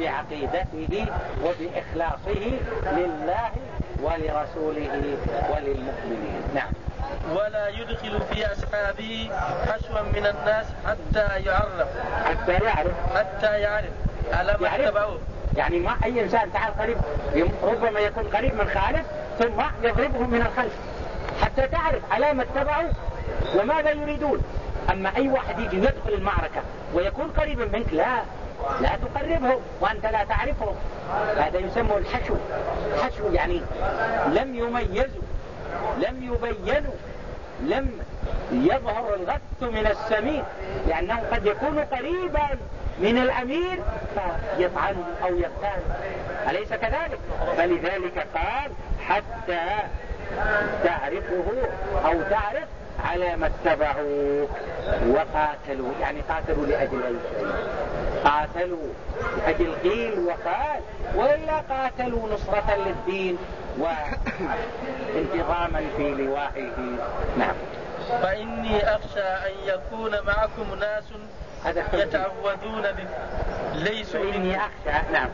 وبعقيدته وبإخلاصه لله ولرسوله وللمؤمنين. نعم. ولا يدخل في أصحابه حشوا من الناس حتى يعرف. حتى يعرف. حتى يعرف. على ما اتبعوه؟ يعني ما أي إنسان تعال قريب ربما يكون قريب من خالف ثم يضربه من الخلف. حتى تعرف على ما اتبعوا وماذا يريدون. أما أي واحد يجي يدخل المعركة ويكون قريبا منك لا. لا تقربه وأنت لا تعرفه. هذا يسمى الحشو. حشو يعني لم يميزوا لم يبينوا لم يظهر الغث من السمين لأنه قد يكون قريبا من الأمير فيطعن أو يغتال. أليس كذلك؟ فلذلك قال حتى تعرفه أو تعرف على ما اتبعوا وقاتلوا يعني قاتلوا لأجل أي شيء قاتلوا لأجل قيل وقال وإلا قاتلوا نصرة للدين وانتظاما في لوائه نعم. فإني أخشى أن يكون معكم ناس يتعوذون بكم ليسوا فإني أخشى نعم.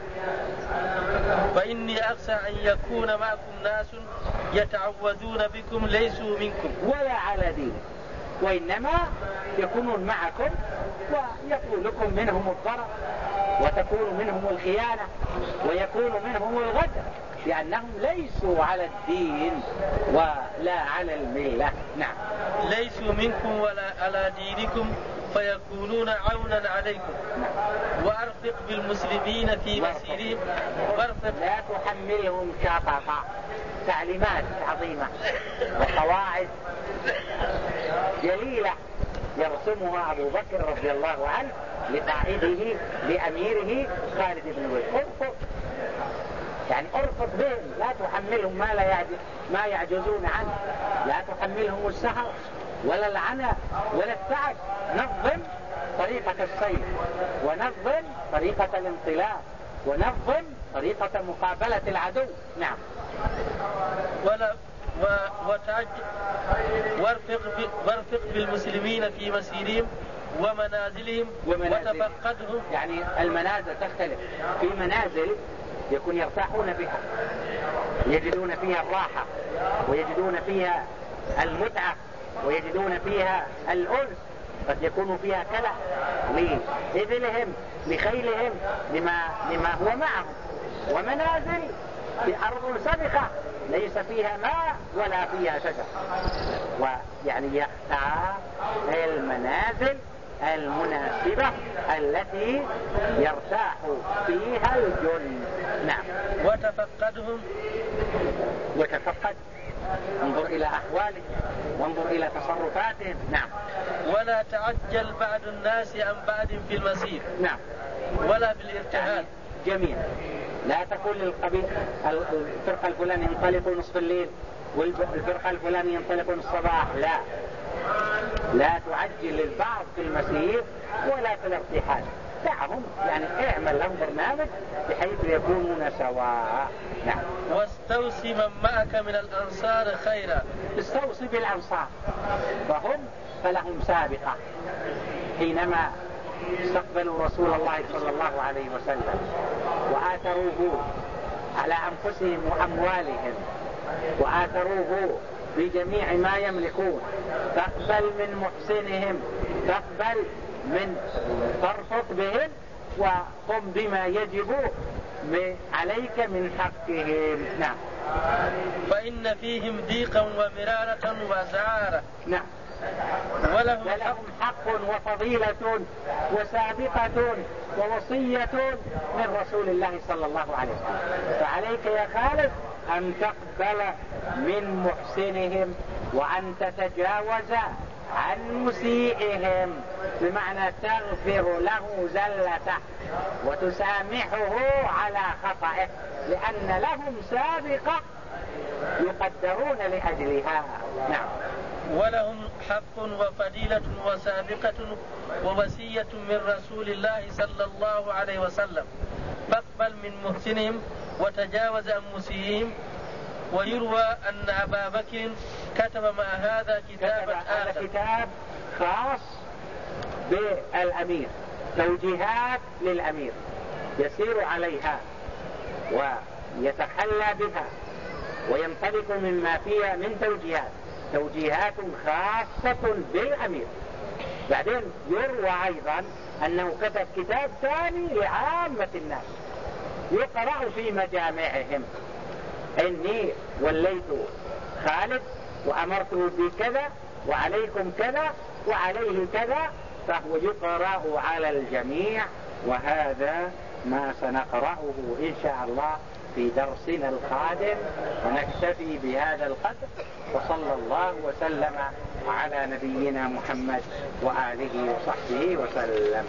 فإني أخشى أن يكون معكم ناس يتعوذون بكم ليسوا منكم. ولا على دين وإنما يكونون معكم ويكون لكم منهم الضرر وتكون منهم الخيانة ويكون منهم الغدر لأنهم ليسوا على الدين ولا على الملة. نعم. ليسوا منكم ولا على دينكم فيكونون عونا عليكم. وأرفق بالمسلمين في مسيرهم. وأرفق. لا تحملهم شططا تعليمات عظيمة وقواعد. جليلة يرسمها أبو بكر رضي الله عنه لقائده لأميره خالد بن الوليد. ارفق يعني ارفق بهم. لا تحملهم ما لا ما يعجزون عنه. لا تحملهم السهر ولا العنى ولا التعب. نظم طريقة السير ونظم طريقة الانطلاق ونظم طريقة مقابلة العدو. نعم. ولا. وتعج وارفق. وارفق بالمسلمين في مسيرهم ومنازلهم ومنازل. وتفقدهم يعني المنازل تختلف في منازل يكون يرتاحون بها يجدون فيها الراحة ويجدون فيها المتعة ويجدون فيها الأنس قد يكون فيها كلى لإبلهم لخيلهم لما, لما هو معهم ومنازل في أرض سبخة ليس فيها ماء ولا فيها شجر. ويعني يختار المنازل المناسبة التي يرتاح فيها الجن. نعم. وتفقدهم؟ وتفقد. انظر إلى أحوالهم وانظر إلى تصرفاتهم. نعم. ولا تعجل بعد الناس عن بعد في المسير نعم. ولا بالارتهاب جميل لا تقول للقبيل الفرقة الفلانية ينطلقوا نصف الليل والفرقة الفلانية ينطلقون الصباح. لا. لا تعجل البعض في المسير ولا في الارتحال. دعهم يعني اعمل لهم برنامج بحيث يكونون سواء. نعم. واستوصي من معك من الأنصار خيرا. استوصي بالأنصار. فهم فلهم سابقة. حينما استقبلوا رسول الله صلى الله عليه وسلم وآثروه على أنفسهم وأموالهم وآثروه بجميع ما يملكون. تقبل من محسنهم تقبل من ترفق بهم وقم بما يجب عليك من حقهم. نعم. فإن فيهم ضيقا ومرارة وسعارة نعم. ولهم لهم حق وفضيلة وسابقة ووصية من رسول الله صلى الله عليه وسلم. فعليك يا خالد أن تقبل من محسنهم وأن تتجاوز عن مسيئهم بمعنى تغفر له زلته وتسامحه على خطئه لأن لهم سابقة يقدرون لأجلها. نعم. ولهم حق وفضيلة وسابقة ووصية من رسول الله صلى الله عليه وسلم. فاقبل من محسنهم وتجاوز عن مسيئهم. ويروى أن أبا بكر كتب مع هذا كتابا آخر. كتاب خاص بالأمير. توجيهات للأمير. يسير عليها ويتحلى بها وينطلق مما فيها من توجيهات. توجيهات خاصة بالأمير. بعدين يروى أيضا أنه كتب كتاب ثاني لعامة الناس يقرأ في مجامعهم. إني وليت خالد وأمرته بكذا وعليكم كذا وعليه كذا فهو يقرأ على الجميع وهذا ما سنقرأه إن شاء الله في درسنا القادم ونكتفي بهذا القدر وصلى الله وسلم على نبينا محمد وآله وصحبه وسلم.